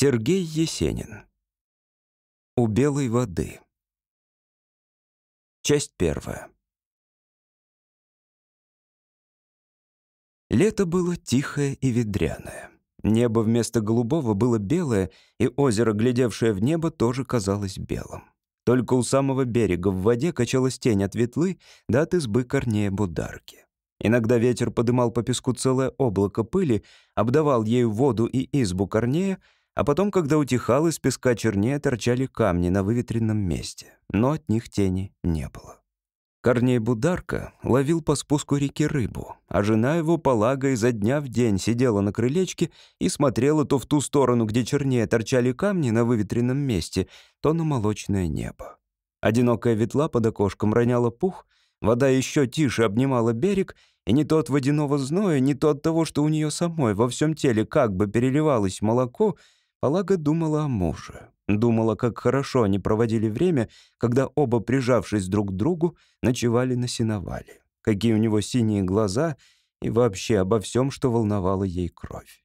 Сергей Есенин. У белой воды. Часть первая. Лето было тихое и ветряное. Небо вместо голубого было белое, и озеро, глядевшее в небо, тоже казалось белым. Только у самого берега в воде качалась тень от ветлы да от избы корнея бударки. Иногда ветер подымал по песку целое облако пыли, обдавал ею воду и избу корнея, а потом, когда утихал, из песка чернее торчали камни на выветренном месте, но от них тени не было. Корней Бударка ловил по спуску реки рыбу, а жена его полага изо дня в день сидела на крылечке и смотрела то в ту сторону, где чернее торчали камни на выветренном месте, то на молочное небо. Одинокая ветла под окошком роняла пух, вода еще тише обнимала берег, и не то от водяного зноя, не то от того, что у нее самой во всем теле как бы переливалось молоко — Алага думала о муже. Думала, как хорошо они проводили время, когда оба, прижавшись друг к другу, ночевали на сеновале. Какие у него синие глаза и вообще обо всем, что волновало ей кровь.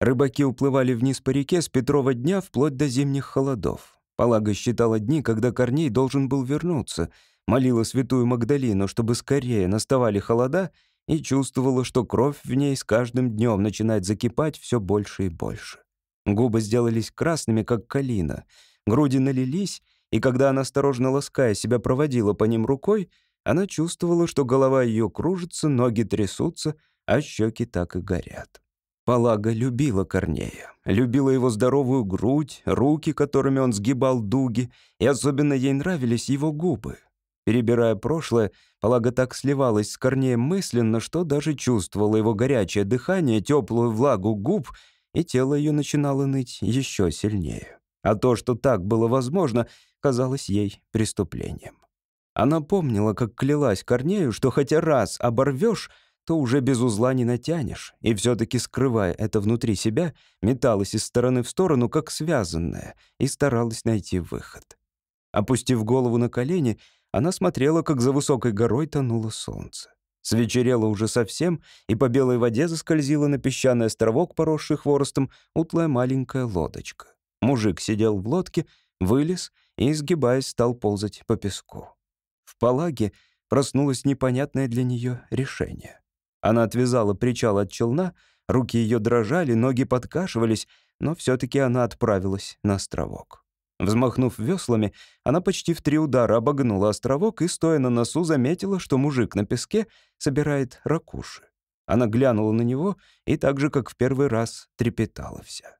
Рыбаки уплывали вниз по реке с Петрова дня вплоть до зимних холодов. Палага считала дни, когда Корней должен был вернуться, молила святую Магдалину, чтобы скорее наставали холода, и чувствовала, что кровь в ней с каждым днем начинает закипать все больше и больше. Губы сделались красными, как калина. Груди налились, и когда она, осторожно лаская себя, проводила по ним рукой, она чувствовала, что голова ее кружится, ноги трясутся, а щеки так и горят. Палага любила Корнея, любила его здоровую грудь, руки, которыми он сгибал дуги, и особенно ей нравились его губы. Перебирая прошлое, Палага так сливалась с Корнеем мысленно, что даже чувствовала его горячее дыхание, теплую влагу губ — и тело ее начинало ныть еще сильнее. А то, что так было возможно, казалось ей преступлением. Она помнила, как клялась Корнею, что хотя раз оборвешь, то уже без узла не натянешь, и все-таки, скрывая это внутри себя, металась из стороны в сторону, как связанная, и старалась найти выход. Опустив голову на колени, она смотрела, как за высокой горой тонуло солнце. Свечерело уже совсем, и по белой воде заскользила на песчаный островок, поросший хворостом, утлая маленькая лодочка. Мужик сидел в лодке, вылез и, изгибаясь, стал ползать по песку. В палаге проснулось непонятное для нее решение. Она отвязала причал от челна, руки ее дрожали, ноги подкашивались, но все таки она отправилась на островок. Взмахнув веслами, она почти в три удара обогнула островок и, стоя на носу, заметила, что мужик на песке собирает ракуши. Она глянула на него и так же, как в первый раз, трепетала вся.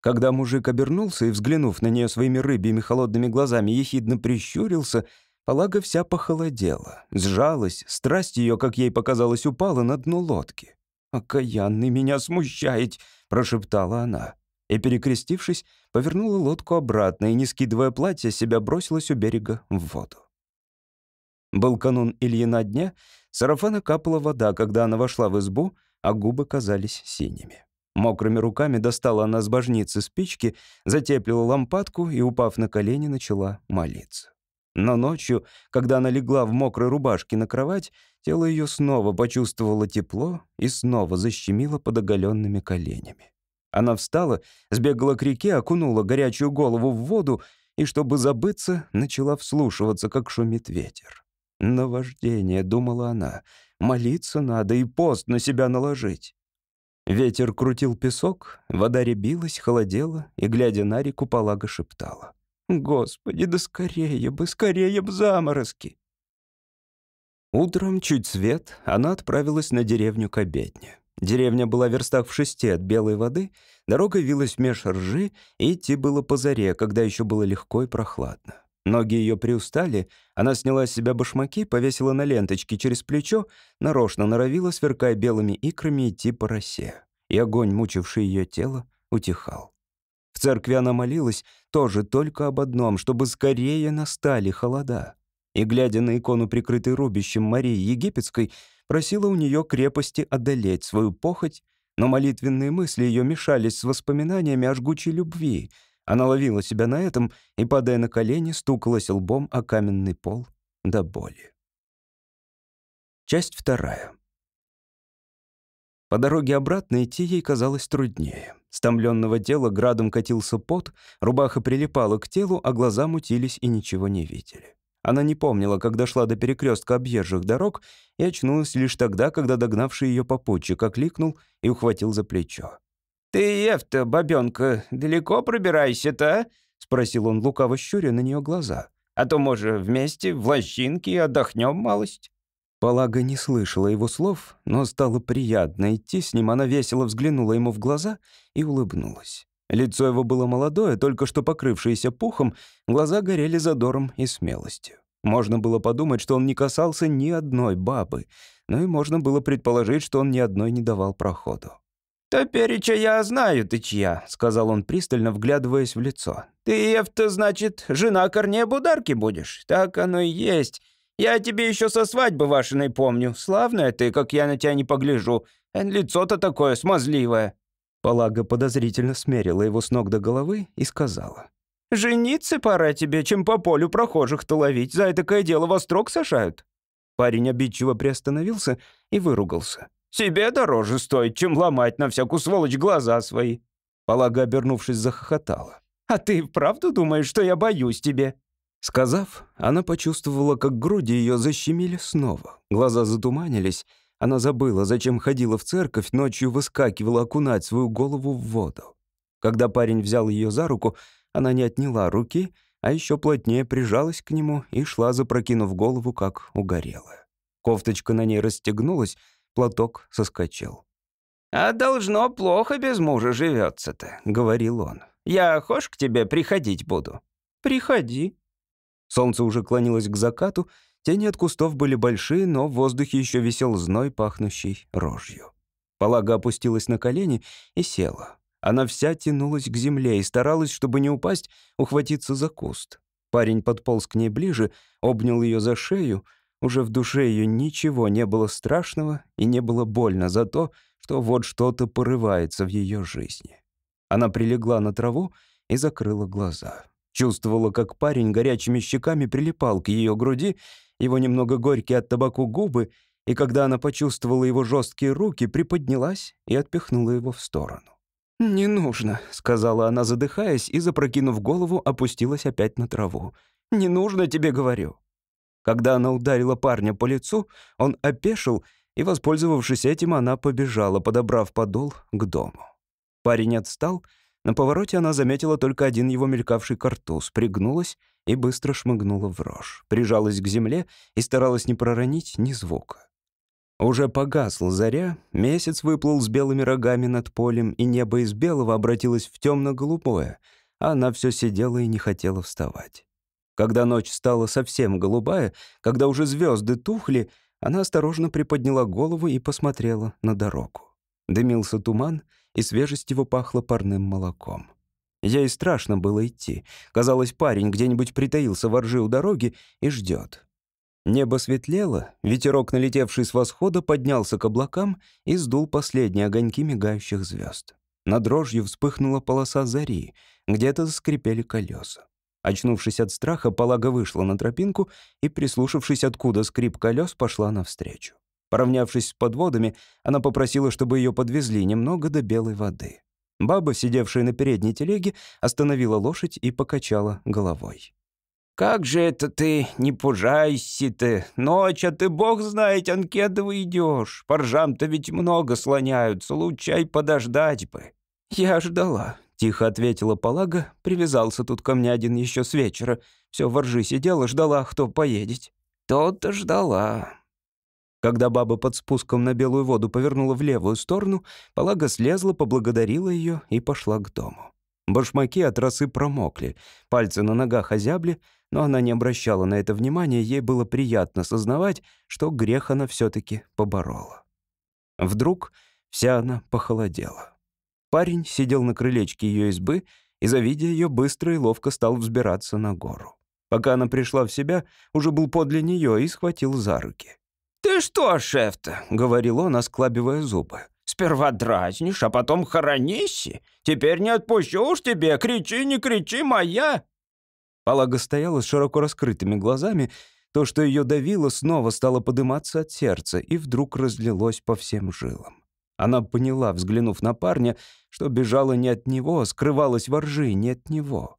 Когда мужик обернулся и, взглянув на нее своими рыбьими холодными глазами, ехидно прищурился, Палага вся похолодела, сжалась, страсть ее, как ей показалось, упала на дно лодки. «Окаянный меня смущает», — прошептала она и, перекрестившись, повернула лодку обратно и, не скидывая платья, себя бросилась у берега в воду. Был канун Ильина дня, сарафана капала вода, когда она вошла в избу, а губы казались синими. Мокрыми руками достала она с божницы спички, затеплила лампадку и, упав на колени, начала молиться. Но ночью, когда она легла в мокрой рубашке на кровать, тело ее снова почувствовало тепло и снова защемило под оголенными коленями. Она встала, сбегала к реке, окунула горячую голову в воду и, чтобы забыться, начала вслушиваться, как шумит ветер. «Наваждение», — думала она, — «молиться надо и пост на себя наложить». Ветер крутил песок, вода рябилась, холодела, и, глядя на реку, Палага шептала. «Господи, да скорее бы, скорее бы заморозки!» Утром, чуть свет, она отправилась на деревню к обедне. Деревня была в верстах в шести от белой воды, дорога вилась меж ржи, и идти было по заре, когда еще было легко и прохладно. Ноги ее приустали, она сняла с себя башмаки, повесила на ленточки через плечо, нарочно норовила, сверкая белыми икрами, идти по росе. И огонь, мучивший ее тело, утихал. В церкви она молилась тоже только об одном, чтобы скорее настали холода. И, глядя на икону, прикрытой рубищем Марии Египетской, просила у нее крепости одолеть свою похоть, но молитвенные мысли ее мешались с воспоминаниями о жгучей любви. Она ловила себя на этом и, падая на колени, стукалась лбом о каменный пол до боли. Часть вторая. По дороге обратно идти ей казалось труднее. С томленного тела градом катился пот, рубаха прилипала к телу, а глаза мутились и ничего не видели. Она не помнила, как дошла до перекрестка объезжих дорог, и очнулась лишь тогда, когда догнавший ее попутчик окликнул и ухватил за плечо. «Ты, Ев-то, бабёнка, далеко пробираешься-то, а?» — спросил он, лукаво щуря на нее глаза. «А то, может, вместе в лощинке отдохнем малость?» Полага не слышала его слов, но стало приятно идти с ним. Она весело взглянула ему в глаза и улыбнулась. Лицо его было молодое, только что покрывшееся пухом, глаза горели задором и смелостью. Можно было подумать, что он не касался ни одной бабы, но и можно было предположить, что он ни одной не давал проходу. «Топереча я знаю ты чья», — сказал он пристально, вглядываясь в лицо. «Ты, Ев-то, значит, жена Корнея Бударки будешь? Так оно и есть. Я тебе еще со свадьбы вашиной помню. Славная ты, как я на тебя не погляжу. Лицо-то такое смазливое». Полага подозрительно смерила его с ног до головы и сказала. «Жениться пора тебе, чем по полю прохожих-то ловить. За этакое дело во строк сажают». Парень обидчиво приостановился и выругался. Себе дороже стоит, чем ломать на всякую сволочь глаза свои». Полага, обернувшись, захохотала. «А ты вправду думаешь, что я боюсь тебе?» Сказав, она почувствовала, как груди ее защемили снова. Глаза затуманились. Она забыла, зачем ходила в церковь, ночью выскакивала окунать свою голову в воду. Когда парень взял ее за руку, она не отняла руки, а еще плотнее прижалась к нему и шла, запрокинув голову, как угорелая. Кофточка на ней расстегнулась, Платок соскочил. «А должно плохо без мужа живется-то», — говорил он. «Я хошь к тебе приходить буду». «Приходи». Солнце уже клонилось к закату, тени от кустов были большие, но в воздухе еще висел зной, пахнущий рожью. Полага опустилась на колени и села. Она вся тянулась к земле и старалась, чтобы не упасть, ухватиться за куст. Парень подполз к ней ближе, обнял ее за шею — уже в душе ее ничего не было страшного и не было больно за то, что вот что-то порывается в ее жизни. Она прилегла на траву и закрыла глаза. Чувствовала, как парень горячими щеками прилипал к ее груди, его немного горькие от табаку губы, и когда она почувствовала его жесткие руки, приподнялась и отпихнула его в сторону. «Не нужно», — сказала она, задыхаясь, и, запрокинув голову, опустилась опять на траву. «Не нужно тебе, говорю». Когда она ударила парня по лицу, он опешил, и, воспользовавшись этим, она побежала, подобрав подол к дому. Парень отстал. На повороте она заметила только один его мелькавший картуз, пригнулась и быстро шмыгнула в рожь, прижалась к земле и старалась не проронить ни звука. Уже погасла заря, месяц выплыл с белыми рогами над полем, и небо из белого обратилось в темно-голубое, а она все сидела и не хотела вставать. Когда ночь стала совсем голубая, когда уже звезды тухли, она осторожно приподняла голову и посмотрела на дорогу. Дымился туман, и свежесть его пахла парным молоком. Ей страшно было идти. Казалось, парень где-нибудь притаился во ржи у дороги и ждет. Небо светлело, ветерок, налетевший с восхода, поднялся к облакам и сдул последние огоньки мигающих звезд. Над дрожью вспыхнула полоса зари, где-то заскрипели колеса. Очнувшись от страха, Палага вышла на тропинку и, прислушавшись, откуда скрип колес, пошла навстречу. Поравнявшись с подводами, она попросила, чтобы ее подвезли немного до белой воды. Баба, сидевшая на передней телеге, остановила лошадь и покачала головой. «Как же это ты, не пужайся ты! Ночь, а ты, бог знает, анкедово идешь. По ржам-то ведь много слоняются, лучай подождать бы». «Я ждала», — тихо ответила Палага. «Привязался тут ко мне один еще с вечера. Все в ржи сидела, ждала, кто поедет». «То-то ждала». Когда баба под спуском на белую воду повернула в левую сторону, Палага слезла, поблагодарила ее и пошла к дому. Башмаки от росы промокли, пальцы на ногах озябли, но она не обращала на это внимания, ей было приятно сознавать, что грех она все таки поборола. Вдруг вся она похолодела. Парень сидел на крылечке ее избы и, завидя ее, быстро и ловко стал взбираться на гору. Пока она пришла в себя, уже был подле нее и схватил за руки. «Ты что, шеф-то?» — говорил он, осклабивая зубы. «Сперва дразнишь, а потом хоронись. Теперь не отпущу уж тебе, кричи, не кричи, моя!» Палага стояла с широко раскрытыми глазами. То, что ее давило, снова стало подниматься от сердца и вдруг разлилось по всем жилам. Она поняла, взглянув на парня, что бежала не от него, а скрывалась во ржи не от него.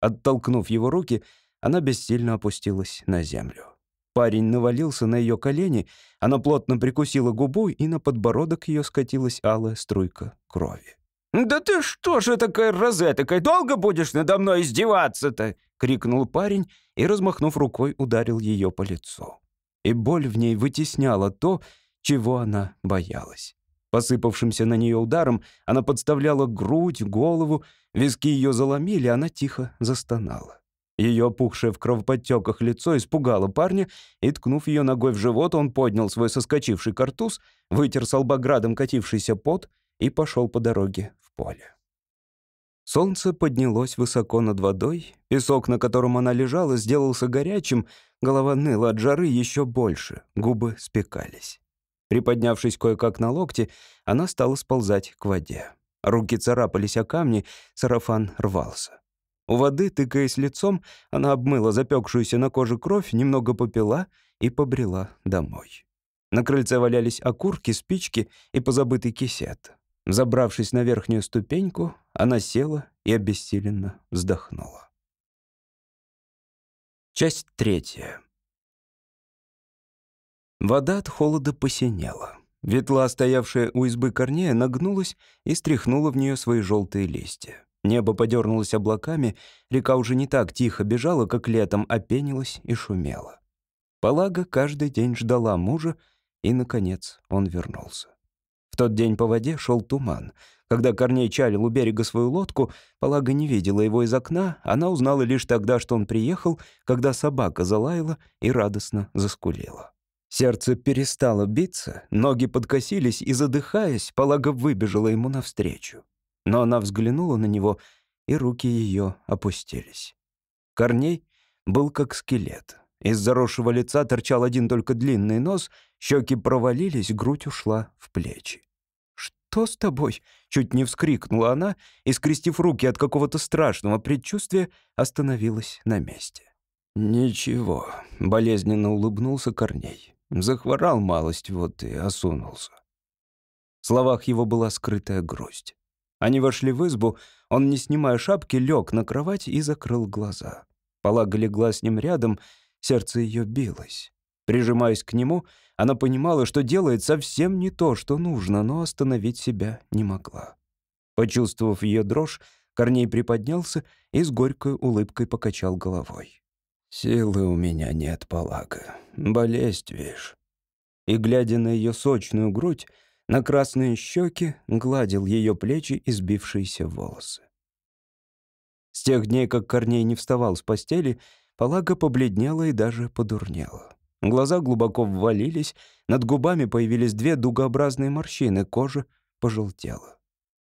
Оттолкнув его руки, она бессильно опустилась на землю. Парень навалился на ее колени, она плотно прикусила губу, и на подбородок ее скатилась алая струйка крови. «Да ты что же такая розетокой, долго будешь надо мной издеваться-то?» — крикнул парень и, размахнув рукой, ударил ее по лицу. И боль в ней вытесняла то, чего она боялась. Посыпавшимся на нее ударом она подставляла грудь, голову, виски ее заломили, она тихо застонала. Ее опухшее в кровоподтеках лицо испугало парня, и, ткнув ее ногой в живот, он поднял свой соскочивший картуз, вытер с албоградом катившийся пот и пошел по дороге в поле. Солнце поднялось высоко над водой, песок, на котором она лежала, сделался горячим, голова ныла от жары еще больше, губы спекались. Приподнявшись кое-как на локте, она стала сползать к воде. Руки царапались о камни, сарафан рвался. У воды, тыкаясь лицом, она обмыла запекшуюся на коже кровь, немного попила и побрела домой. На крыльце валялись окурки, спички и позабытый кисет. Забравшись на верхнюю ступеньку, она села и обессиленно вздохнула. Часть третья. Вода от холода посинела. Ветла, стоявшая у избы Корнея, нагнулась и стряхнула в нее свои желтые листья. Небо подернулось облаками, река уже не так тихо бежала, как летом, а пенилась и шумела. Палага каждый день ждала мужа, и, наконец, он вернулся. В тот день по воде шел туман. Когда Корней чалил у берега свою лодку, Палага не видела его из окна, она узнала лишь тогда, что он приехал, когда собака залаяла и радостно заскулила. Сердце перестало биться, ноги подкосились, и, задыхаясь, Палага выбежала ему навстречу но она взглянула на него, и руки ее опустились. Корней был как скелет. Из заросшего лица торчал один только длинный нос, щеки провалились, грудь ушла в плечи. «Что с тобой?» — чуть не вскрикнула она и, скрестив руки от какого-то страшного предчувствия, остановилась на месте. «Ничего», — болезненно улыбнулся Корней. Захворал малость, вот и осунулся. В словах его была скрытая грусть. Они вошли в избу, он, не снимая шапки, лег на кровать и закрыл глаза. Полага легла с ним рядом, сердце ее билось. Прижимаясь к нему, она понимала, что делает совсем не то, что нужно, но остановить себя не могла. Почувствовав ее дрожь, Корней приподнялся и с горькой улыбкой покачал головой. «Силы у меня нет, Полага. Болезнь, видишь». И, глядя на ее сочную грудь, на красные щеки гладил ее плечи и сбившиеся волосы. С тех дней, как Корней не вставал с постели, Палага побледнела и даже подурнела. Глаза глубоко ввалились, над губами появились две дугообразные морщины, кожа пожелтела.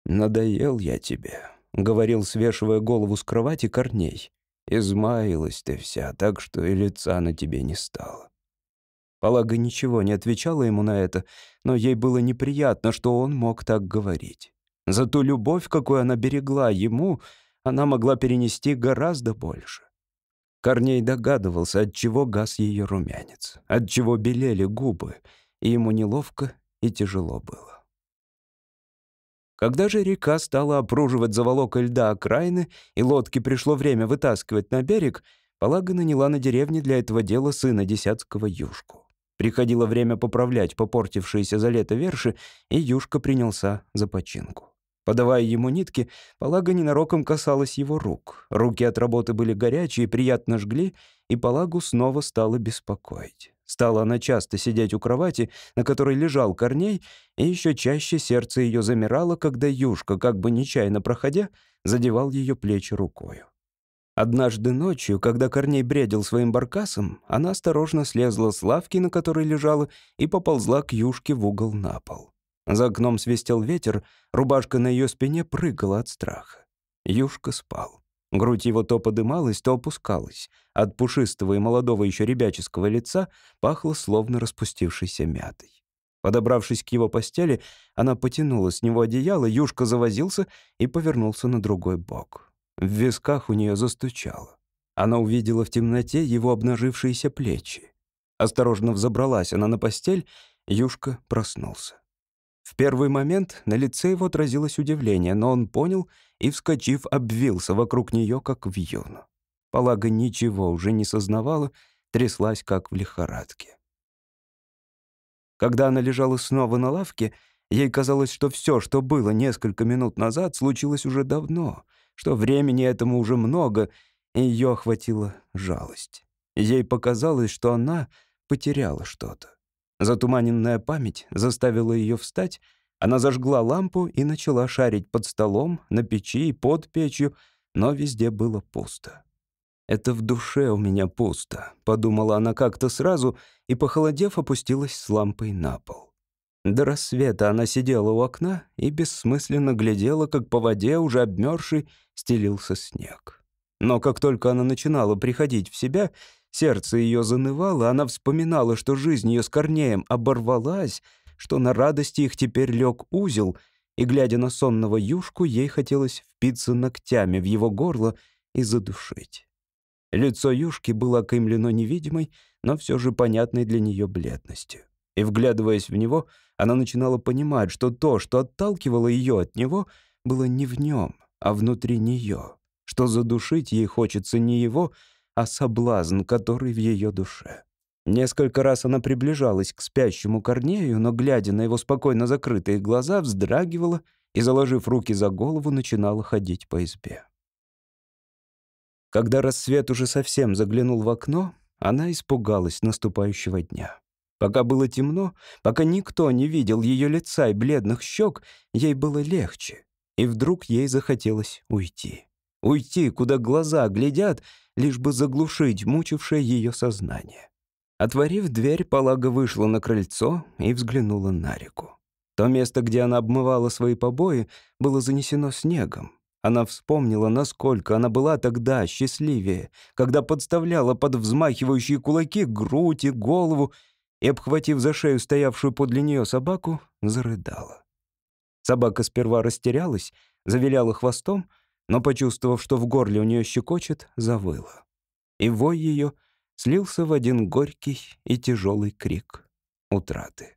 «Надоел я тебе», — говорил, свешивая голову с кровати Корней. «Измаялась ты вся, так что и лица на тебе не стало. Палага ничего не отвечала ему на это, но ей было неприятно, что он мог так говорить. За ту любовь, какую она берегла ему, она могла перенести гораздо больше. Корней догадывался, от чего гас ее румянец, от чего белели губы, и ему неловко и тяжело было. Когда же река стала опруживать заволокой льда окраины, и лодке пришло время вытаскивать на берег, Палага наняла на деревне для этого дела сына десятского юшку. Приходило время поправлять попортившиеся за лето верши, и Юшка принялся за починку. Подавая ему нитки, Палага ненароком касалась его рук. Руки от работы были горячие, приятно жгли, и Палагу снова стало беспокоить. Стала она часто сидеть у кровати, на которой лежал Корней, и еще чаще сердце ее замирало, когда Юшка, как бы нечаянно проходя, задевал ее плечи рукою. Однажды ночью, когда Корней бредил своим баркасом, она осторожно слезла с лавки, на которой лежала, и поползла к юшке в угол на пол. За окном свистел ветер, рубашка на ее спине прыгала от страха. Юшка спал. Грудь его то подымалась, то опускалась. От пушистого и молодого еще ребяческого лица пахло словно распустившейся мятой. Подобравшись к его постели, она потянула с него одеяло, Юшка завозился и повернулся на другой бок. В висках у нее застучало. Она увидела в темноте его обнажившиеся плечи. Осторожно взобралась она на постель, Юшка проснулся. В первый момент на лице его отразилось удивление, но он понял и, вскочив, обвился вокруг нее, как вьюн. Полага ничего уже не сознавала, тряслась, как в лихорадке. Когда она лежала снова на лавке, ей казалось, что все, что было несколько минут назад, случилось уже давно, что времени этому уже много, и ее охватила жалость. Ей показалось, что она потеряла что-то. Затуманенная память заставила ее встать. Она зажгла лампу и начала шарить под столом, на печи и под печью, но везде было пусто. «Это в душе у меня пусто», — подумала она как-то сразу и, похолодев, опустилась с лампой на пол. До рассвета она сидела у окна и бессмысленно глядела, как по воде, уже обмерзший, стелился снег. Но как только она начинала приходить в себя, Сердце ее занывало, она вспоминала, что жизнь ее с Корнеем оборвалась, что на радости их теперь лег узел, и, глядя на сонного юшку, ей хотелось впиться ногтями в его горло и задушить. Лицо юшки было окаймлено невидимой, но все же понятной для нее бледностью. И, вглядываясь в него, она начинала понимать, что то, что отталкивало ее от него, было не в нем, а внутри нее, что задушить ей хочется не его, а соблазн, который в ее душе. Несколько раз она приближалась к спящему Корнею, но, глядя на его спокойно закрытые глаза, вздрагивала и, заложив руки за голову, начинала ходить по избе. Когда рассвет уже совсем заглянул в окно, она испугалась наступающего дня. Пока было темно, пока никто не видел ее лица и бледных щек, ей было легче, и вдруг ей захотелось уйти. Уйти, куда глаза глядят, лишь бы заглушить мучившее ее сознание. Отворив дверь, Палага вышла на крыльцо и взглянула на реку. То место, где она обмывала свои побои, было занесено снегом. Она вспомнила, насколько она была тогда счастливее, когда подставляла под взмахивающие кулаки грудь и голову и, обхватив за шею стоявшую подле нее собаку, зарыдала. Собака сперва растерялась, завиляла хвостом, но, почувствовав, что в горле у нее щекочет, завыла. И вой ее слился в один горький и тяжелый крик утраты.